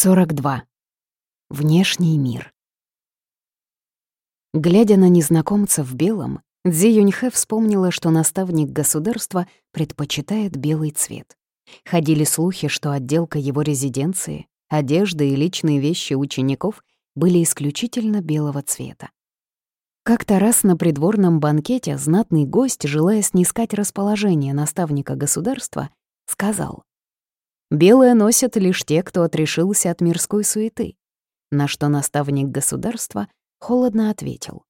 42. Внешний мир. Глядя на незнакомца в белом, Цзи Юньхэ вспомнила, что наставник государства предпочитает белый цвет. Ходили слухи, что отделка его резиденции, одежда и личные вещи учеников были исключительно белого цвета. Как-то раз на придворном банкете знатный гость, желая снискать расположение наставника государства, сказал Белое носят лишь те, кто отрешился от мирской суеты. На что наставник государства холодно ответил.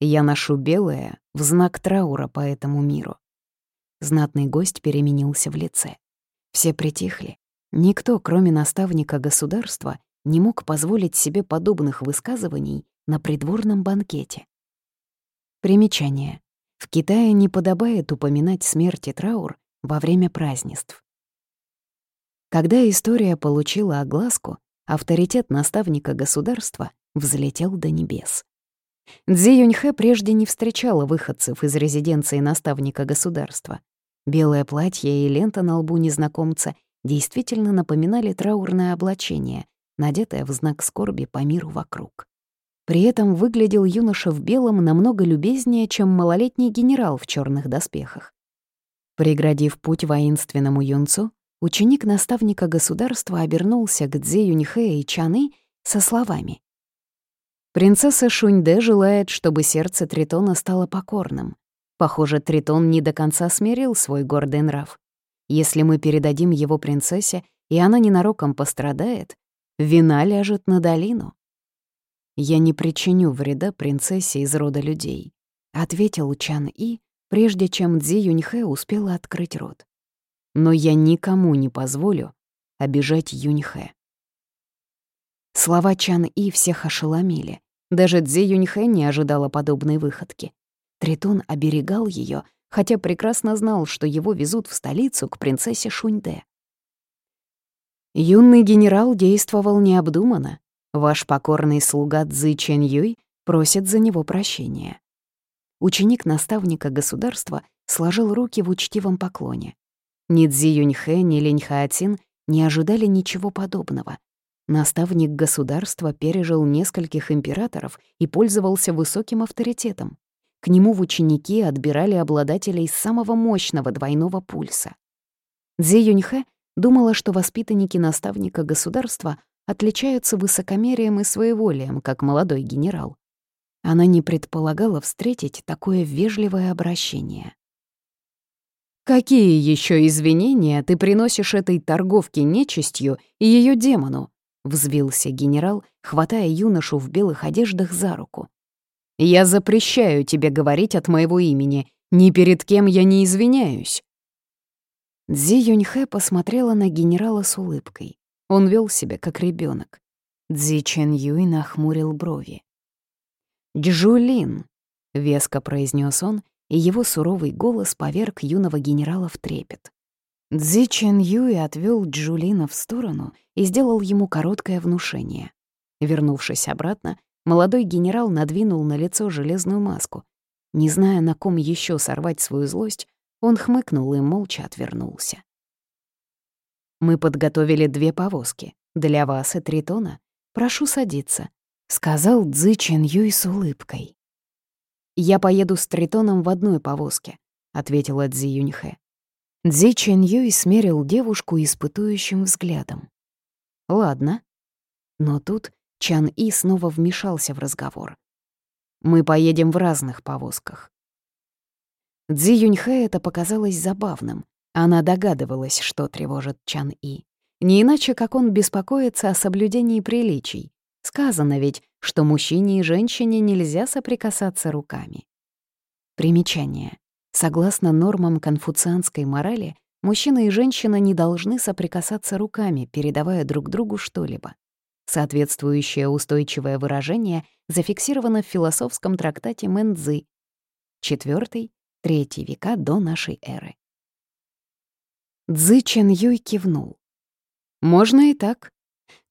«Я ношу белое в знак траура по этому миру». Знатный гость переменился в лице. Все притихли. Никто, кроме наставника государства, не мог позволить себе подобных высказываний на придворном банкете. Примечание. В Китае не подобает упоминать смерть и траур во время празднеств. Когда история получила огласку, авторитет наставника государства взлетел до небес. Цзи Юньхэ прежде не встречала выходцев из резиденции наставника государства. Белое платье и лента на лбу незнакомца действительно напоминали траурное облачение, надетое в знак скорби по миру вокруг. При этом выглядел юноша в белом намного любезнее, чем малолетний генерал в черных доспехах. Преградив путь воинственному юнцу, Ученик наставника государства обернулся к Цзе Юньхэ и Чаны со словами. «Принцесса Шуньде желает, чтобы сердце Тритона стало покорным. Похоже, Тритон не до конца смирил свой гордый нрав. Если мы передадим его принцессе, и она ненароком пострадает, вина ляжет на долину». «Я не причиню вреда принцессе из рода людей», — ответил Чан И, прежде чем Цзи Юньхэ успела открыть рот но я никому не позволю обижать Юньхэ. Слова Чан И всех ошеломили. Даже Цзи Юньхэ не ожидала подобной выходки. Тритон оберегал ее, хотя прекрасно знал, что его везут в столицу к принцессе Шуньде. Юный генерал действовал необдуманно. Ваш покорный слуга Цзи Чен Юй просит за него прощения. Ученик наставника государства сложил руки в учтивом поклоне. Ни Цзи Юньхэ, ни Линь Хаотин не ожидали ничего подобного. Наставник государства пережил нескольких императоров и пользовался высоким авторитетом. К нему в ученики отбирали обладателей самого мощного двойного пульса. Цзи Юньхэ думала, что воспитанники наставника государства отличаются высокомерием и своеволием, как молодой генерал. Она не предполагала встретить такое вежливое обращение. «Какие еще извинения ты приносишь этой торговке нечистью и ее демону?» — взвился генерал, хватая юношу в белых одеждах за руку. «Я запрещаю тебе говорить от моего имени. Ни перед кем я не извиняюсь». Цзи Юньхэ посмотрела на генерала с улыбкой. Он вел себя как ребенок. Цзи Чен Юй нахмурил брови. «Джулин», — веско произнес он и его суровый голос поверг юного генерала в трепет. Цзи Чен Юй отвел Джулина в сторону и сделал ему короткое внушение. Вернувшись обратно, молодой генерал надвинул на лицо железную маску. Не зная, на ком еще сорвать свою злость, он хмыкнул и молча отвернулся. «Мы подготовили две повозки. Для вас и Тритона. Прошу садиться», — сказал Цзи Чен Юй с улыбкой. «Я поеду с Тритоном в одной повозке», — ответила Цзи Юньхэ. Цзи Чен Юй смерил девушку испытующим взглядом. «Ладно». Но тут Чан И снова вмешался в разговор. «Мы поедем в разных повозках». Цзи Юньхэ это показалось забавным. Она догадывалась, что тревожит Чан И. Не иначе, как он беспокоится о соблюдении приличий. Сказано ведь, что мужчине и женщине нельзя соприкасаться руками. Примечание. Согласно нормам конфуцианской морали, мужчина и женщина не должны соприкасаться руками, передавая друг другу что-либо. Соответствующее устойчивое выражение зафиксировано в философском трактате Мэнцзы, IV-III века до нашей эры. Цзы Чен Юй кивнул. «Можно и так.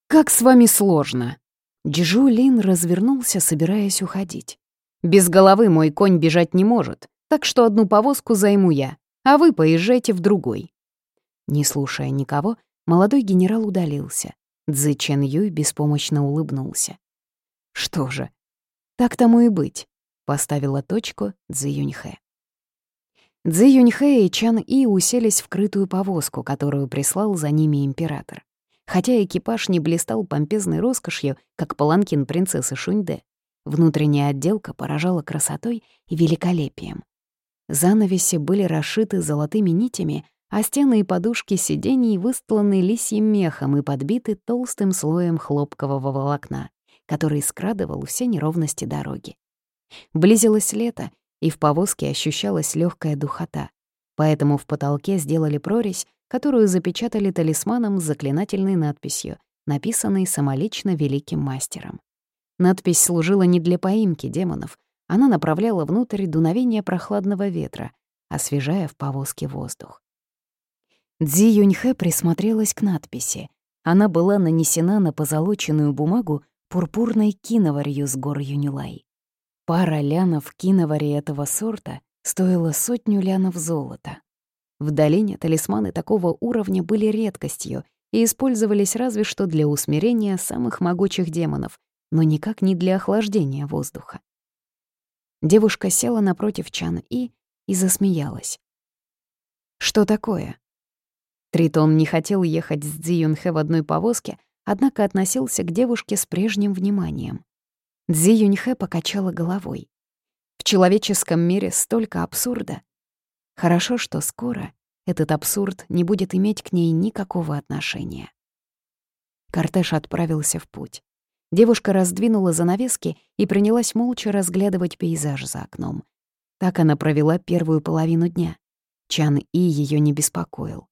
Как с вами сложно!» Джу Лин развернулся, собираясь уходить. «Без головы мой конь бежать не может, так что одну повозку займу я, а вы поезжайте в другой». Не слушая никого, молодой генерал удалился. Цзи Чен Юй беспомощно улыбнулся. «Что же, так тому и быть», — поставила точку Цзи Юньхэ. Цзи Юньхэ и Чан И уселись в крытую повозку, которую прислал за ними император. Хотя экипаж не блистал помпезной роскошью, как паланкин принцессы Шуньде, внутренняя отделка поражала красотой и великолепием. Занавеси были расшиты золотыми нитями, а стены и подушки сидений выстланы лисьим мехом и подбиты толстым слоем хлопкового волокна, который скрадывал все неровности дороги. Близилось лето, и в повозке ощущалась легкая духота, поэтому в потолке сделали прорезь, которую запечатали талисманом с заклинательной надписью, написанной самолично великим мастером. Надпись служила не для поимки демонов, она направляла внутрь дуновение прохладного ветра, освежая в повозке воздух. Дзи Юньхэ присмотрелась к надписи. Она была нанесена на позолоченную бумагу пурпурной киноварью с гор Юнилай. Пара лянов киновари этого сорта стоила сотню лянов золота. В долине талисманы такого уровня были редкостью и использовались разве что для усмирения самых могучих демонов, но никак не для охлаждения воздуха. Девушка села напротив Чан И и засмеялась. «Что такое?» Тритон не хотел ехать с Цзи Юнхэ в одной повозке, однако относился к девушке с прежним вниманием. Цзи Юньхэ покачала головой. В человеческом мире столько абсурда. Хорошо, что скоро этот абсурд не будет иметь к ней никакого отношения. Кортеж отправился в путь. Девушка раздвинула занавески и принялась молча разглядывать пейзаж за окном. Так она провела первую половину дня. Чан И ее не беспокоил.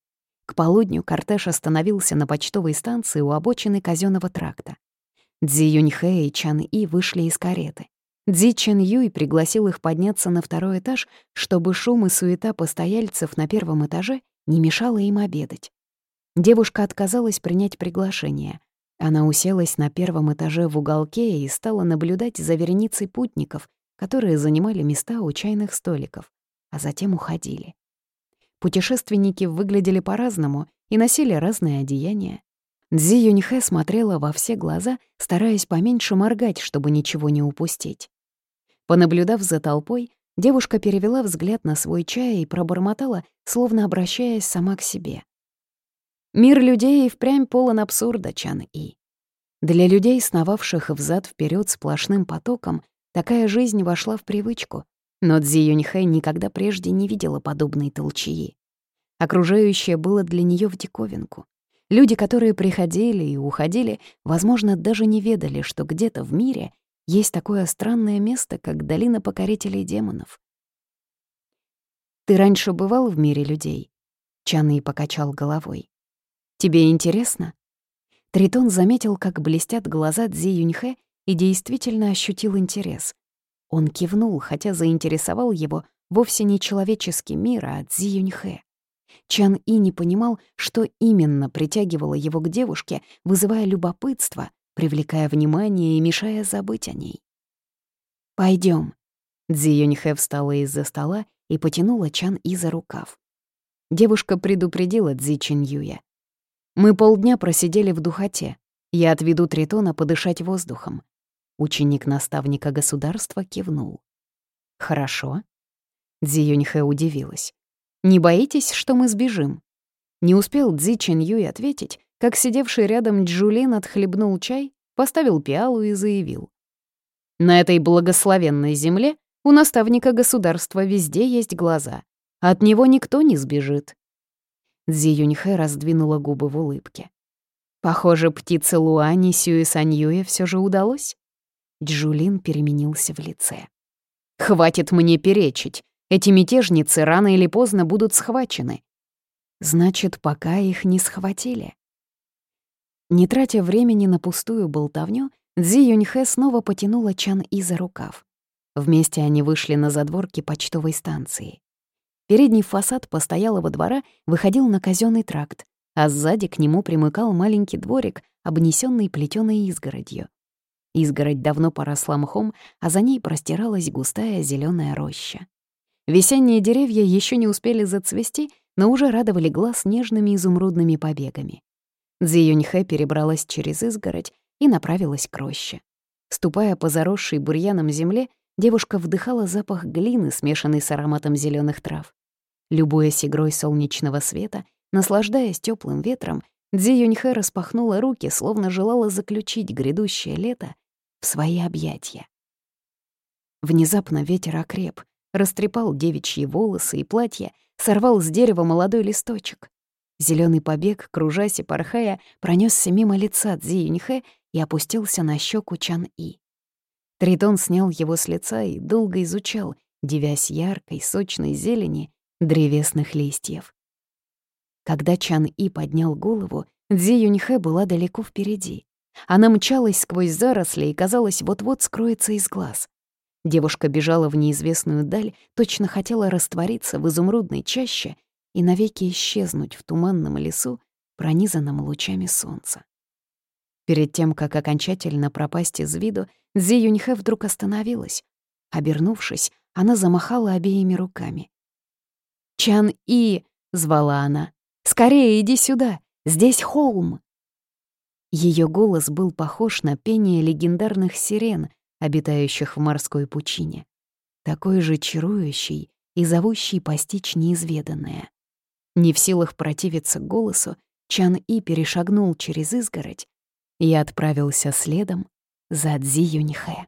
К полудню кортеж остановился на почтовой станции у обочины казенного тракта. Дзи Юньхэ и Чан И вышли из кареты. Дзи Чен Юй пригласил их подняться на второй этаж, чтобы шум и суета постояльцев на первом этаже не мешало им обедать. Девушка отказалась принять приглашение. Она уселась на первом этаже в уголке и стала наблюдать за вереницей путников, которые занимали места у чайных столиков, а затем уходили. Путешественники выглядели по-разному и носили разные одеяния. Дзи Юньхэ смотрела во все глаза, стараясь поменьше моргать, чтобы ничего не упустить. Понаблюдав за толпой, девушка перевела взгляд на свой чай и пробормотала, словно обращаясь сама к себе. «Мир людей и впрямь полон абсурда, Чан И. Для людей, сновавших взад вперед сплошным потоком, такая жизнь вошла в привычку, но Цзи Юньхэ никогда прежде не видела подобной толчии. Окружающее было для нее в диковинку. Люди, которые приходили и уходили, возможно, даже не ведали, что где-то в мире есть такое странное место, как долина покорителей демонов. «Ты раньше бывал в мире людей?» Чаны покачал головой. «Тебе интересно?» Тритон заметил, как блестят глаза Цзи Юньхэ и действительно ощутил интерес. Он кивнул, хотя заинтересовал его вовсе не человеческий мир, а Цзи Юньхэ. Чан И не понимал, что именно притягивало его к девушке, вызывая любопытство, привлекая внимание и мешая забыть о ней. Пойдем. Цзи Юньхэ встала из-за стола и потянула Чан И за рукав. Девушка предупредила Цзи Чин Юя. «Мы полдня просидели в духоте. Я отведу Тритона подышать воздухом. Ученик наставника государства кивнул. «Хорошо». Цзи Юньхэ удивилась. «Не боитесь, что мы сбежим?» Не успел Цзи Чин ответить, как сидевший рядом Джулин отхлебнул чай, поставил пиалу и заявил. «На этой благословенной земле у наставника государства везде есть глаза. От него никто не сбежит». Цзи Юньхэ раздвинула губы в улыбке. «Похоже, птице Луани Сюэ Саньюэ все же удалось». Джулин переменился в лице. «Хватит мне перечить. Эти мятежницы рано или поздно будут схвачены. Значит, пока их не схватили». Не тратя времени на пустую болтовню, Цзи Юньхэ снова потянула Чан И за рукав. Вместе они вышли на задворки почтовой станции. Передний фасад постоялого двора выходил на казенный тракт, а сзади к нему примыкал маленький дворик, обнесенный плетёной изгородью. Изгородь давно поросла мхом, а за ней простиралась густая зеленая роща. Весенние деревья еще не успели зацвести, но уже радовали глаз нежными изумрудными побегами. Цзи Юньхэ перебралась через изгородь и направилась к роще. Ступая по заросшей бурьяном земле, девушка вдыхала запах глины, смешанный с ароматом зеленых трав. Любуясь игрой солнечного света, наслаждаясь теплым ветром, Дзи Юньхэ распахнула руки, словно желала заключить грядущее лето в свои объятия. Внезапно ветер окреп, растрепал девичьи волосы и платье, сорвал с дерева молодой листочек. Зеленый побег, кружась и порхая, пронесся мимо лица Цзи Юньхэ и опустился на щеку Чан И. Тритон снял его с лица и долго изучал, девясь яркой, сочной зелени древесных листьев. Когда Чан И поднял голову, Дзи Юньхэ была далеко впереди. Она мчалась сквозь заросли и, казалось, вот-вот скроется из глаз. Девушка бежала в неизвестную даль, точно хотела раствориться в изумрудной чаще и навеки исчезнуть в туманном лесу, пронизанном лучами солнца. Перед тем, как окончательно пропасть из виду, Зи Юньхэ вдруг остановилась. Обернувшись, она замахала обеими руками. «Чан И!» — звала она. «Скорее иди сюда! Здесь холм!» Ее голос был похож на пение легендарных сирен, обитающих в морской пучине. Такой же чарующий и зовущий постичь неизведанное. Не в силах противиться голосу, Чан И перешагнул через изгородь и отправился следом за Цзи Юньхэ.